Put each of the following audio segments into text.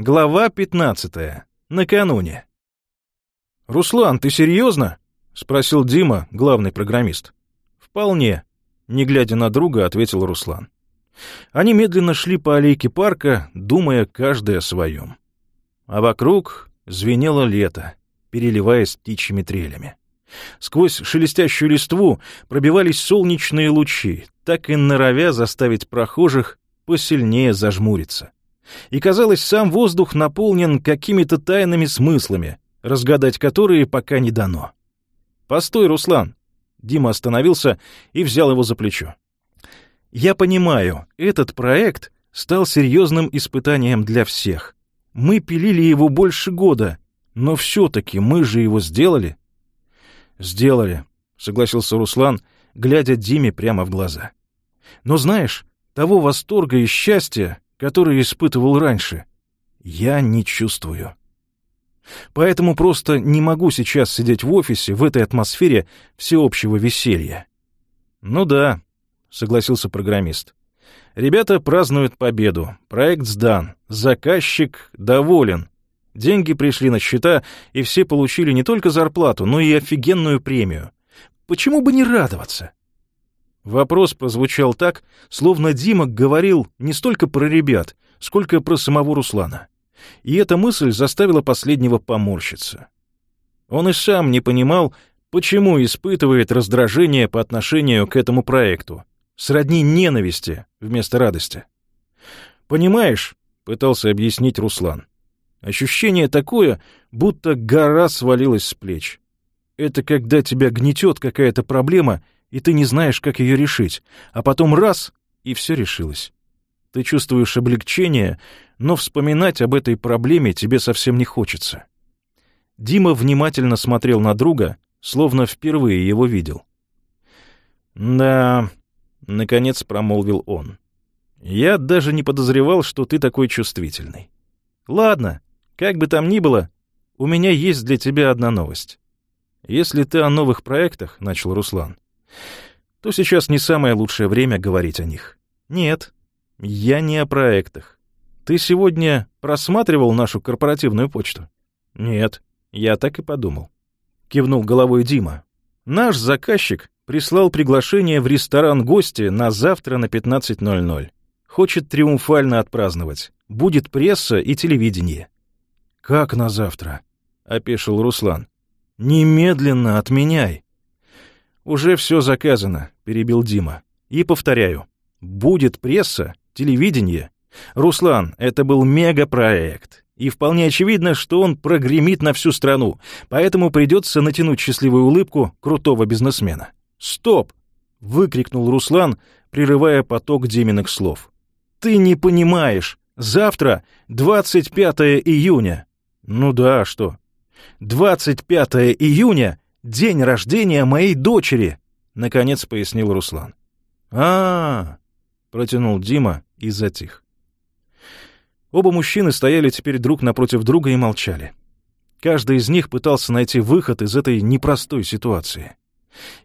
Глава 15. Накануне. «Руслан, ты серьезно? спросил Дима, главный программист. «Вполне», — не глядя на друга, ответил Руслан. Они медленно шли по аллейке парка, думая каждый о своем. А вокруг звенело лето, переливаясь птичьими трелями. Сквозь шелестящую листву пробивались солнечные лучи, так и норовя заставить прохожих посильнее зажмуриться — и, казалось, сам воздух наполнен какими-то тайными смыслами, разгадать которые пока не дано. «Постой, Руслан!» Дима остановился и взял его за плечо. «Я понимаю, этот проект стал серьезным испытанием для всех. Мы пилили его больше года, но все-таки мы же его сделали». «Сделали», — согласился Руслан, глядя Диме прямо в глаза. «Но знаешь, того восторга и счастья которые испытывал раньше, я не чувствую. Поэтому просто не могу сейчас сидеть в офисе в этой атмосфере всеобщего веселья. «Ну да», — согласился программист. «Ребята празднуют победу. Проект сдан. Заказчик доволен. Деньги пришли на счета, и все получили не только зарплату, но и офигенную премию. Почему бы не радоваться? Вопрос прозвучал так, словно Дима говорил не столько про ребят, сколько про самого Руслана. И эта мысль заставила последнего поморщиться. Он и сам не понимал, почему испытывает раздражение по отношению к этому проекту, сродни ненависти вместо радости. «Понимаешь», — пытался объяснить Руслан, — «ощущение такое, будто гора свалилась с плеч. Это когда тебя гнетет какая-то проблема — и ты не знаешь, как ее решить, а потом раз — и все решилось. Ты чувствуешь облегчение, но вспоминать об этой проблеме тебе совсем не хочется. Дима внимательно смотрел на друга, словно впервые его видел. «Да», — наконец промолвил он, — «я даже не подозревал, что ты такой чувствительный. Ладно, как бы там ни было, у меня есть для тебя одна новость». «Если ты о новых проектах», — начал Руслан, то сейчас не самое лучшее время говорить о них. Нет, я не о проектах. Ты сегодня просматривал нашу корпоративную почту? Нет, я так и подумал. Кивнул головой Дима. Наш заказчик прислал приглашение в ресторан гости на завтра на 15.00. Хочет триумфально отпраздновать. Будет пресса и телевидение. «Как на завтра?» — опешил Руслан. «Немедленно отменяй!» «Уже все заказано», — перебил Дима. «И повторяю, будет пресса, телевидение. Руслан, это был мегапроект, и вполне очевидно, что он прогремит на всю страну, поэтому придется натянуть счастливую улыбку крутого бизнесмена». «Стоп!» — выкрикнул Руслан, прерывая поток Диминых слов. «Ты не понимаешь! Завтра 25 июня!» «Ну да, а что?» «25 июня день рождения моей дочери!» — наконец пояснил Руслан. а, -а, -а протянул Дима и затих. Оба мужчины стояли теперь друг напротив друга и молчали. Каждый из них пытался найти выход из этой непростой ситуации.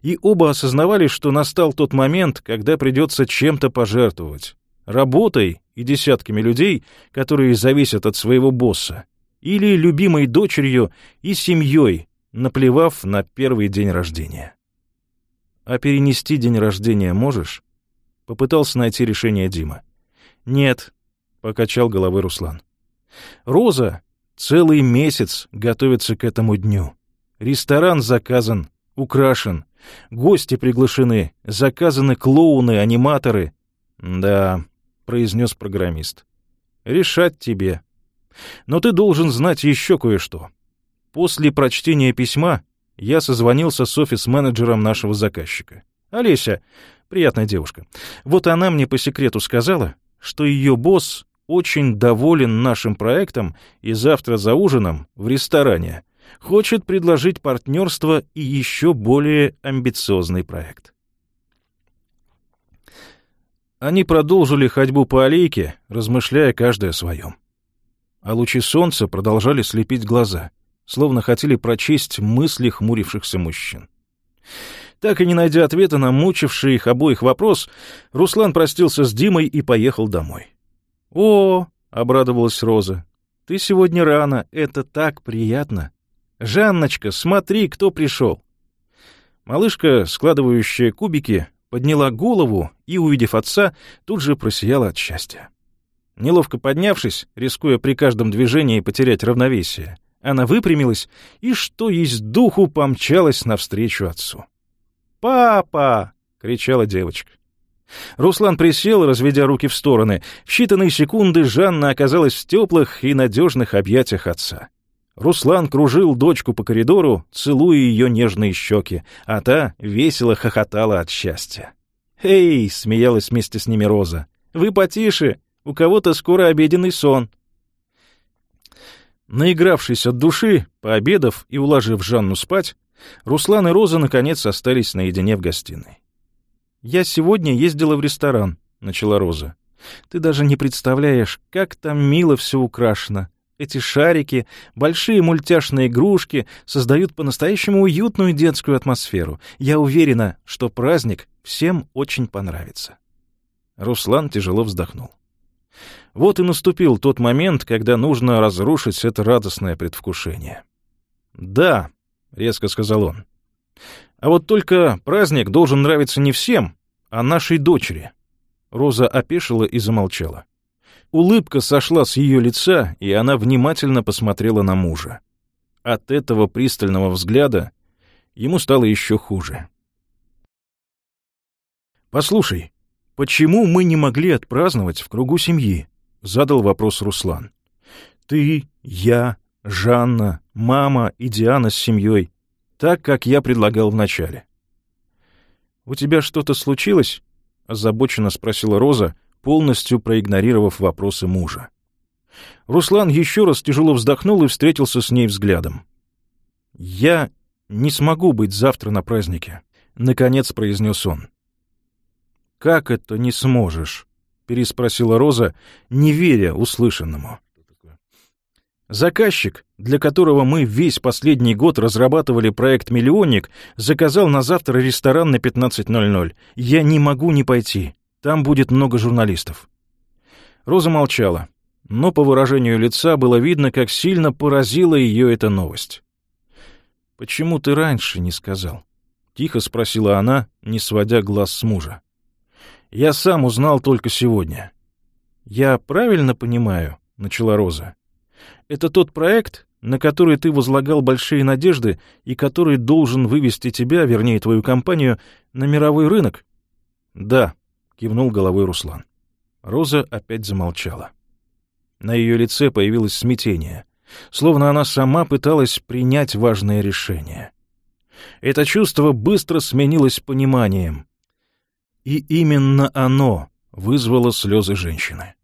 И оба осознавали, что настал тот момент, когда придется чем-то пожертвовать. Работой и десятками людей, которые зависят от своего босса. Или любимой дочерью и семьей, наплевав на первый день рождения. «А перенести день рождения можешь?» — попытался найти решение Дима. «Нет», — покачал головой Руслан. «Роза целый месяц готовится к этому дню. Ресторан заказан, украшен, гости приглашены, заказаны клоуны, аниматоры». «Да», — произнес программист, — «решать тебе. Но ты должен знать еще кое-что. После прочтения письма я созвонился с офис-менеджером нашего заказчика. Олеся, приятная девушка. Вот она мне по секрету сказала, что ее босс очень доволен нашим проектом и завтра за ужином в ресторане хочет предложить партнерство и еще более амбициозный проект. Они продолжили ходьбу по аллейке, размышляя каждое о своем. А лучи солнца продолжали слепить глаза — словно хотели прочесть мысли хмурившихся мужчин. Так и не найдя ответа на мучивший их обоих вопрос, Руслан простился с Димой и поехал домой. «О!» — обрадовалась Роза. «Ты сегодня рано, это так приятно! Жанночка, смотри, кто пришел!» Малышка, складывающая кубики, подняла голову и, увидев отца, тут же просияла от счастья. Неловко поднявшись, рискуя при каждом движении потерять равновесие, она выпрямилась и, что есть духу, помчалась навстречу отцу. «Папа!» — кричала девочка. Руслан присел, разведя руки в стороны. В считанные секунды Жанна оказалась в теплых и надежных объятиях отца. Руслан кружил дочку по коридору, целуя ее нежные щеки, а та весело хохотала от счастья. «Эй!» — смеялась вместе с ними Роза. «Вы потише! У кого-то скоро обеденный сон!» Наигравшись от души, пообедав и уложив Жанну спать, Руслан и Роза наконец остались наедине в гостиной. «Я сегодня ездила в ресторан», — начала Роза. «Ты даже не представляешь, как там мило все украшено. Эти шарики, большие мультяшные игрушки создают по-настоящему уютную детскую атмосферу. Я уверена, что праздник всем очень понравится». Руслан тяжело вздохнул. Вот и наступил тот момент, когда нужно разрушить это радостное предвкушение. «Да», — резко сказал он, — «а вот только праздник должен нравиться не всем, а нашей дочери». Роза опешила и замолчала. Улыбка сошла с ее лица, и она внимательно посмотрела на мужа. От этого пристального взгляда ему стало еще хуже. «Послушай, почему мы не могли отпраздновать в кругу семьи?» задал вопрос Руслан. «Ты, я, Жанна, мама и Диана с семьей, так, как я предлагал вначале». «У тебя что-то случилось?» — озабоченно спросила Роза, полностью проигнорировав вопросы мужа. Руслан еще раз тяжело вздохнул и встретился с ней взглядом. «Я не смогу быть завтра на празднике», — наконец произнес он. «Как это не сможешь?» — переспросила Роза, не веря услышанному. Заказчик, для которого мы весь последний год разрабатывали проект «Миллионник», заказал на завтра ресторан на 15.00. Я не могу не пойти. Там будет много журналистов. Роза молчала, но по выражению лица было видно, как сильно поразила ее эта новость. «Почему ты раньше не сказал?» — тихо спросила она, не сводя глаз с мужа. Я сам узнал только сегодня. Я правильно понимаю, начала Роза. Это тот проект, на который ты возлагал большие надежды и который должен вывести тебя, вернее, твою компанию, на мировой рынок? Да, кивнул головой Руслан. Роза опять замолчала. На ее лице появилось смятение, словно она сама пыталась принять важное решение. Это чувство быстро сменилось пониманием. И именно оно вызвало слезы женщины.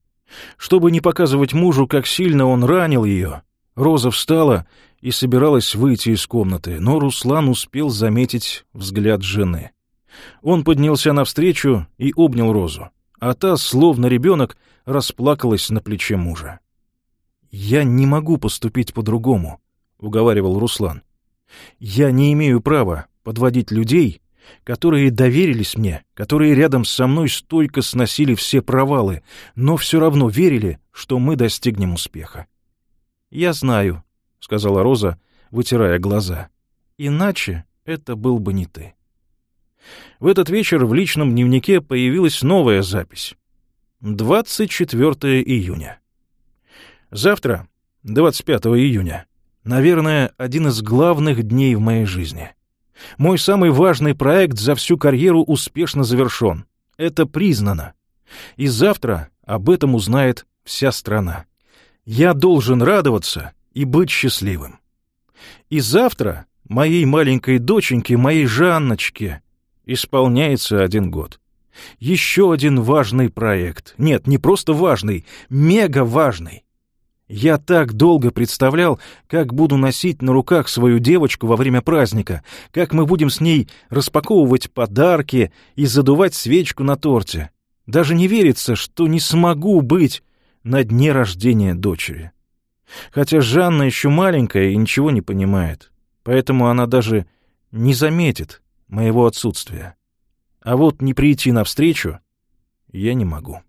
Чтобы не показывать мужу, как сильно он ранил ее, Роза встала и собиралась выйти из комнаты, но Руслан успел заметить взгляд жены. Он поднялся навстречу и обнял Розу, а та, словно ребенок, расплакалась на плече мужа. «Я не могу поступить по-другому», — уговаривал Руслан. «Я не имею права подводить людей которые доверились мне, которые рядом со мной стойко сносили все провалы, но все равно верили, что мы достигнем успеха. «Я знаю», — сказала Роза, вытирая глаза. «Иначе это был бы не ты». В этот вечер в личном дневнике появилась новая запись. 24 июня. Завтра, 25 июня, наверное, один из главных дней в моей жизни — мой самый важный проект за всю карьеру успешно завершен. Это признано. И завтра об этом узнает вся страна. Я должен радоваться и быть счастливым. И завтра моей маленькой доченьке, моей Жанночке, исполняется один год. Еще один важный проект. Нет, не просто важный, мега важный. Я так долго представлял, как буду носить на руках свою девочку во время праздника, как мы будем с ней распаковывать подарки и задувать свечку на торте. Даже не верится, что не смогу быть на дне рождения дочери. Хотя Жанна еще маленькая и ничего не понимает, поэтому она даже не заметит моего отсутствия. А вот не прийти навстречу я не могу.